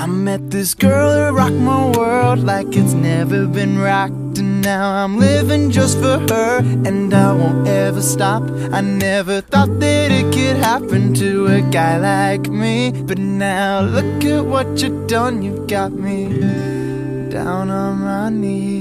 I met this girl who rocked my world like it's never been rocked. And now I'm living just for her. And I won't ever stop. I never thought that it could happen to a guy like me. But now look at what you've done. You've got me down on my knees.